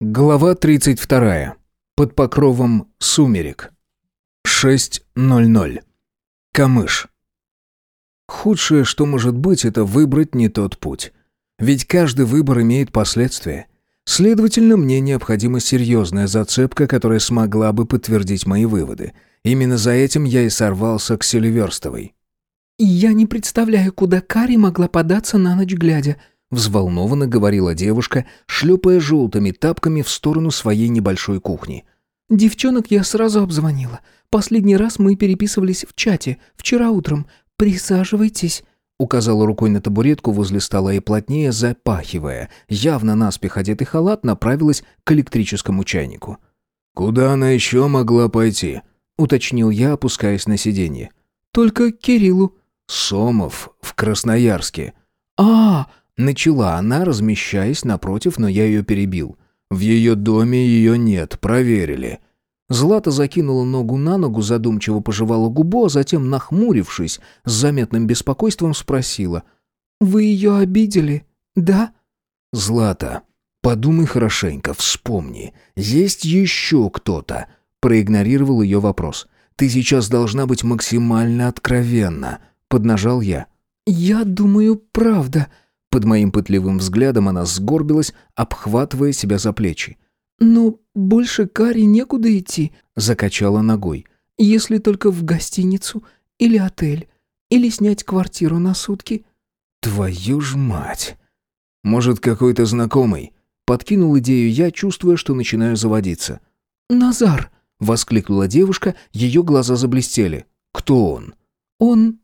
Глава 32. Под покровом сумерек. 6.00. Камыш. Худшее, что может быть, это выбрать не тот путь. Ведь каждый выбор имеет последствия. Следовательно, мне необходима серьезная зацепка, которая смогла бы подтвердить мои выводы. Именно за этим я и сорвался к Селиверстовой. «Я не представляю, куда Кари могла податься на ночь глядя», взволнованно говорила девушка, шлепая желтыми тапками в сторону своей небольшой кухни. «Девчонок я сразу обзвонила. Последний раз мы переписывались в чате, вчера утром. Присаживайтесь». Указала рукой на табуретку возле стола и плотнее запахивая, явно наспех одетый халат, направилась к электрическому чайнику. «Куда она еще могла пойти?» — уточнил я, опускаясь на сиденье. «Только Кириллу». «Сомов в Красноярске». «А, Начала она, размещаясь напротив, но я ее перебил. В ее доме ее нет, проверили. Злата закинула ногу на ногу, задумчиво пожевала губу, а затем, нахмурившись, с заметным беспокойством спросила. «Вы ее обидели, да?» «Злата, подумай хорошенько, вспомни. Есть еще кто-то?» Проигнорировал ее вопрос. «Ты сейчас должна быть максимально откровенна», — поднажал я. «Я думаю, правда», под моим пытливым взглядом она сгорбилась, обхватывая себя за плечи. «Но больше Кари некуда идти», — закачала ногой. «Если только в гостиницу или отель, или снять квартиру на сутки». «Твою ж мать!» «Может, какой-то знакомый?» Подкинул идею я, чувствуя, что начинаю заводиться. «Назар!» — воскликнула девушка, ее глаза заблестели. «Кто он?» «Он...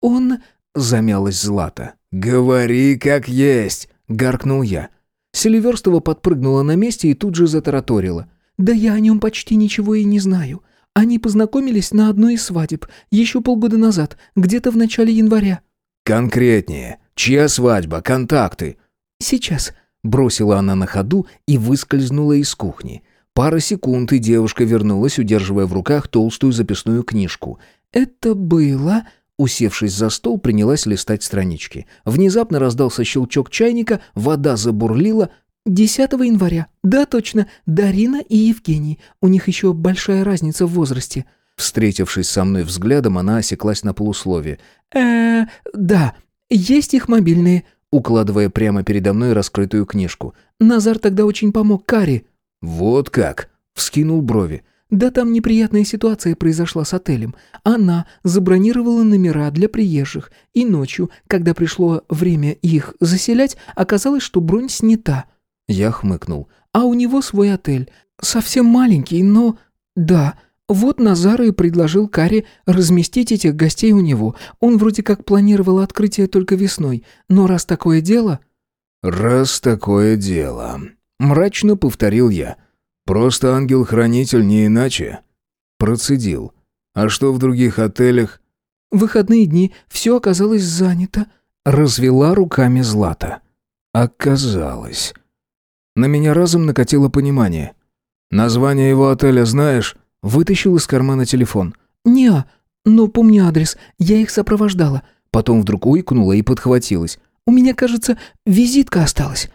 он...» — замялась Злата. «Говори как есть!» — гаркнул я. Селиверстова подпрыгнула на месте и тут же затараторила. «Да я о нем почти ничего и не знаю. Они познакомились на одной из свадеб, еще полгода назад, где-то в начале января». «Конкретнее. Чья свадьба? Контакты?» «Сейчас», — бросила она на ходу и выскользнула из кухни. Пара секунд, и девушка вернулась, удерживая в руках толстую записную книжку. «Это было...» Усевшись за стол, принялась листать странички. Внезапно раздался щелчок чайника, вода забурлила. «10 января. Да, точно. Дарина и Евгений. У них еще большая разница в возрасте». Встретившись со мной взглядом, она осеклась на полусловие. э да. Есть их мобильные», укладывая прямо передо мной раскрытую книжку. «Назар тогда очень помог Каре». «Вот как?» — вскинул брови. Да там неприятная ситуация произошла с отелем. Она забронировала номера для приезжих, и ночью, когда пришло время их заселять, оказалось, что бронь снята. Я хмыкнул. А у него свой отель. Совсем маленький, но... Да, вот Назар и предложил Каре разместить этих гостей у него. Он вроде как планировал открытие только весной. Но раз такое дело... «Раз такое дело...» Мрачно повторил я. Просто ангел-хранитель, не иначе. Процедил. А что в других отелях? В выходные дни все оказалось занято. Развела руками Злата. Оказалось. На меня разом накатило понимание. Название его отеля знаешь? Вытащил из кармана телефон. «Не, но помню адрес. Я их сопровождала». Потом вдруг уикнула и подхватилась. «У меня, кажется, визитка осталась».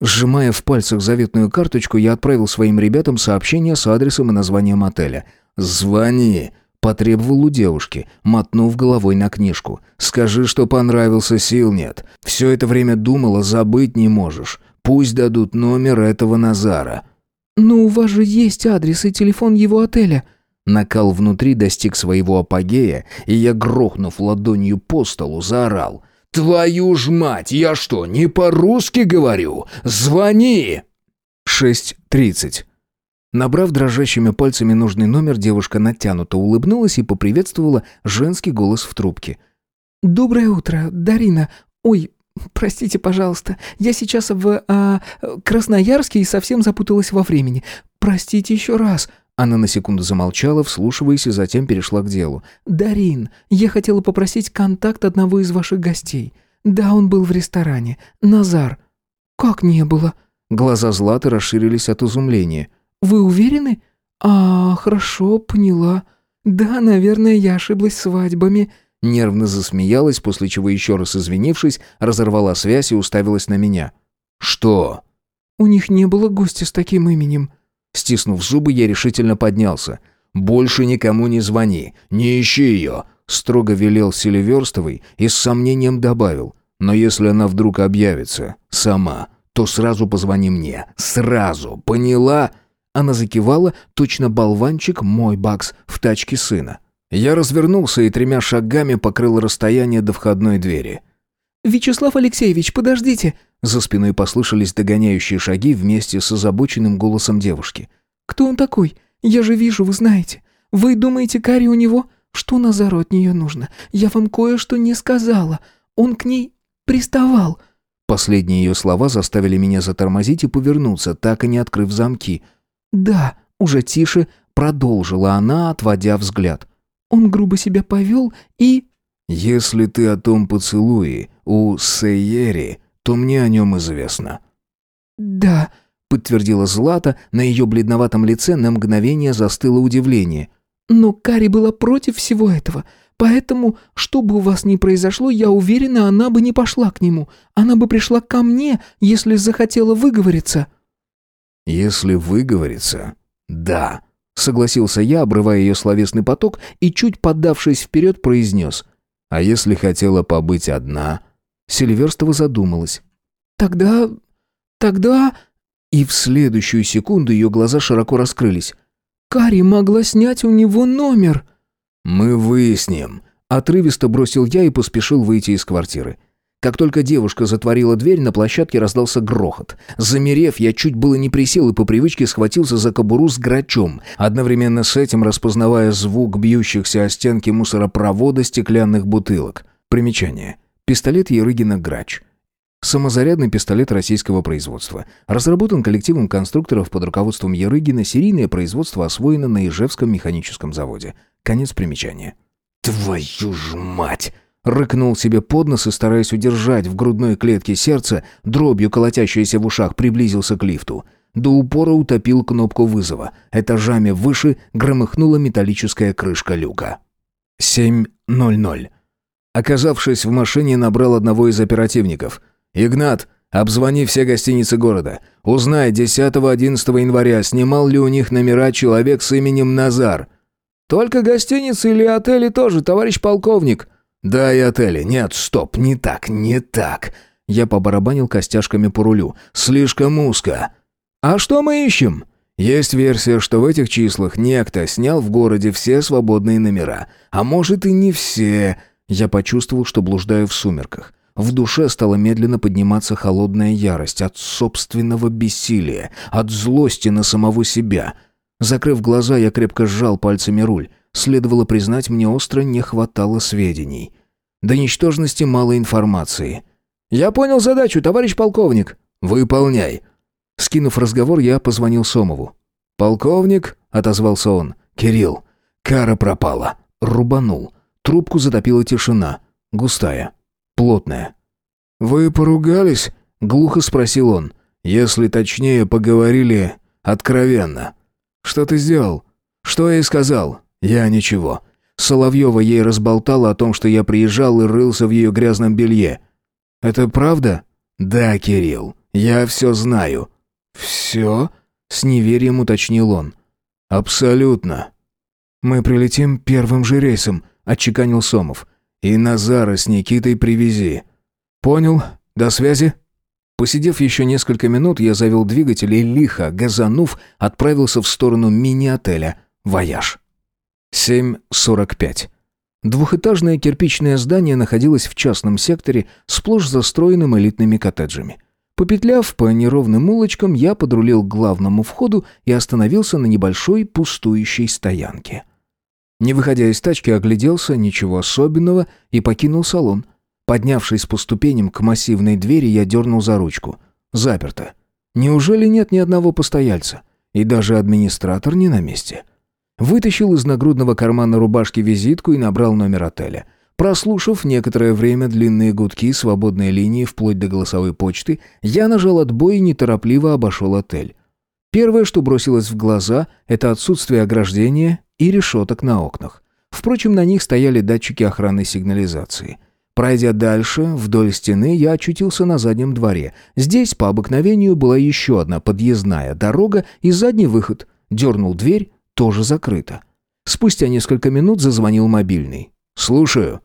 Сжимая в пальцах заветную карточку, я отправил своим ребятам сообщение с адресом и названием отеля. «Звони!» — потребовал у девушки, мотнув головой на книжку. «Скажи, что понравился, сил нет. Все это время думала, забыть не можешь. Пусть дадут номер этого Назара». «Но у вас же есть адрес и телефон его отеля». Накал внутри достиг своего апогея, и я, грохнув ладонью по столу, заорал — «Твою ж мать, я что, не по-русски говорю? Звони!» 6.30. Набрав дрожащими пальцами нужный номер, девушка натянуто улыбнулась и поприветствовала женский голос в трубке. «Доброе утро, Дарина. Ой, простите, пожалуйста, я сейчас в а, Красноярске и совсем запуталась во времени. Простите еще раз». Она на секунду замолчала, вслушиваясь, и затем перешла к делу. «Дарин, я хотела попросить контакт одного из ваших гостей. Да, он был в ресторане. Назар». «Как не было?» Глаза Златы расширились от изумления. «Вы уверены?» «А, хорошо, поняла. Да, наверное, я ошиблась свадьбами». Нервно засмеялась, после чего, еще раз извинившись, разорвала связь и уставилась на меня. «Что?» У них не было гостя с таким именем». Стиснув зубы, я решительно поднялся. «Больше никому не звони, не ищи ее!» Строго велел Селиверстовой и с сомнением добавил. «Но если она вдруг объявится, сама, то сразу позвони мне. Сразу, поняла?» Она закивала, точно болванчик мой бакс в тачке сына. Я развернулся и тремя шагами покрыл расстояние до входной двери. «Вячеслав Алексеевич, подождите!» За спиной послышались догоняющие шаги вместе с озабоченным голосом девушки. «Кто он такой? Я же вижу, вы знаете. Вы думаете, Кари у него? Что Назару от нее нужно? Я вам кое-что не сказала. Он к ней приставал». Последние ее слова заставили меня затормозить и повернуться, так и не открыв замки – «Да», — уже тише продолжила она, отводя взгляд. «Он грубо себя повел и...» «Если ты о том поцелуе у Сейери, то мне о нем известно». «Да», — подтвердила Злата, на ее бледноватом лице на мгновение застыло удивление. «Но Кари была против всего этого, поэтому, что бы у вас ни произошло, я уверена, она бы не пошла к нему. Она бы пришла ко мне, если захотела выговориться». «Если выговорится, да», — согласился я, обрывая ее словесный поток и, чуть поддавшись вперед, произнес. «А если хотела побыть одна?» Сильверстова задумалась. «Тогда... тогда...» И в следующую секунду ее глаза широко раскрылись. «Кари могла снять у него номер». «Мы выясним», — отрывисто бросил я и поспешил выйти из квартиры. Как только девушка затворила дверь, на площадке раздался грохот. Замерев, я чуть было не присел и по привычке схватился за кобуру с грачом, одновременно с этим распознавая звук бьющихся о стенки мусоропровода стеклянных бутылок. Примечание. Пистолет Ерыгина «Грач». Самозарядный пистолет российского производства. Разработан коллективом конструкторов под руководством Ерыгина, серийное производство освоено на Ижевском механическом заводе. Конец примечания. «Твою ж мать!» Рыкнул себе под нос и, стараясь удержать в грудной клетке сердце, дробью колотящееся в ушах, приблизился к лифту. До упора утопил кнопку вызова. Этажами выше громыхнула металлическая крышка люка. 7.00. Оказавшись в машине, набрал одного из оперативников. «Игнат, обзвони все гостиницы города. Узнай, 10-11 января снимал ли у них номера человек с именем Назар». «Только гостиницы или отели тоже, товарищ полковник», «Да, и отели. Нет, стоп, не так, не так». Я побарабанил костяшками по рулю. «Слишком узко». «А что мы ищем?» Есть версия, что в этих числах некто снял в городе все свободные номера. А может и не все. Я почувствовал, что блуждаю в сумерках. В душе стала медленно подниматься холодная ярость от собственного бессилия, от злости на самого себя. Закрыв глаза, я крепко сжал пальцами руль. Следовало признать, мне остро не хватало сведений. До ничтожности мало информации. «Я понял задачу, товарищ полковник». «Выполняй». Скинув разговор, я позвонил Сомову. «Полковник», — отозвался он. «Кирилл, кара пропала». Рубанул. Трубку затопила тишина. Густая. Плотная. «Вы поругались?» — глухо спросил он. «Если точнее, поговорили откровенно». «Что ты сделал?» «Что я и сказал?» «Я ничего». Соловьева ей разболтала о том, что я приезжал и рылся в ее грязном белье. «Это правда?» «Да, Кирилл, я все знаю». «Все?» — с неверием уточнил он. «Абсолютно». «Мы прилетим первым же рейсом», — отчеканил Сомов. «И Назара с Никитой привези». «Понял. До связи». Посидев еще несколько минут, я завел двигатель и, лихо газанув, отправился в сторону мини-отеля «Вояж». 7.45. Двухэтажное кирпичное здание находилось в частном секторе, сплошь застроенным элитными коттеджами. Попетляв по неровным улочкам, я подрулил к главному входу и остановился на небольшой пустующей стоянке. Не выходя из тачки, огляделся, ничего особенного, и покинул салон. Поднявшись по ступеням к массивной двери, я дернул за ручку. Заперто. Неужели нет ни одного постояльца? И даже администратор не на месте. — Вытащил из нагрудного кармана рубашки визитку и набрал номер отеля. Прослушав некоторое время длинные гудки свободной линии вплоть до голосовой почты, я нажал отбой и неторопливо обошел отель. Первое, что бросилось в глаза, это отсутствие ограждения и решеток на окнах. Впрочем, на них стояли датчики охранной сигнализации. Пройдя дальше, вдоль стены, я очутился на заднем дворе. Здесь, по обыкновению, была еще одна подъездная дорога и задний выход. Дернул дверь, тоже закрыто. Спустя несколько минут зазвонил мобильный. «Слушаю».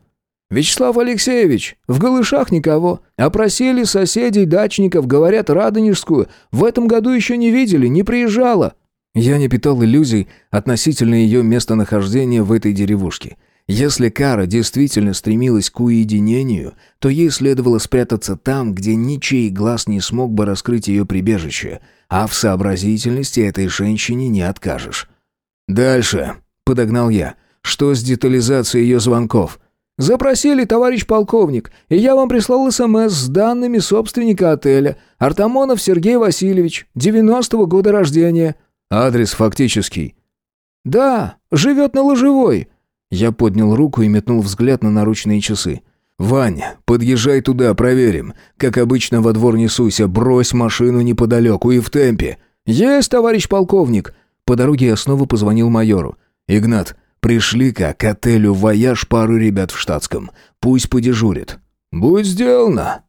«Вячеслав Алексеевич, в Голышах никого. Опросили соседей, дачников, говорят, Радонежскую. В этом году еще не видели, не приезжала». Я не питал иллюзий относительно ее местонахождения в этой деревушке. Если Кара действительно стремилась к уединению, то ей следовало спрятаться там, где ничей глаз не смог бы раскрыть ее прибежище, а в сообразительности этой женщине не откажешь. «Дальше», — подогнал я, — «что с детализацией ее звонков?» «Запросили, товарищ полковник, и я вам прислал СМС с данными собственника отеля. Артамонов Сергей Васильевич, 90-го года рождения». «Адрес фактический». «Да, живет на Ложевой». Я поднял руку и метнул взгляд на наручные часы. «Вань, подъезжай туда, проверим. Как обычно, во двор не суйся, брось машину неподалеку и в темпе». «Есть, товарищ полковник!» По дороге я снова позвонил майору. «Игнат, пришли-ка к отелю «Вояж» пару ребят в штатском. Пусть подежурит». «Будь сделано!»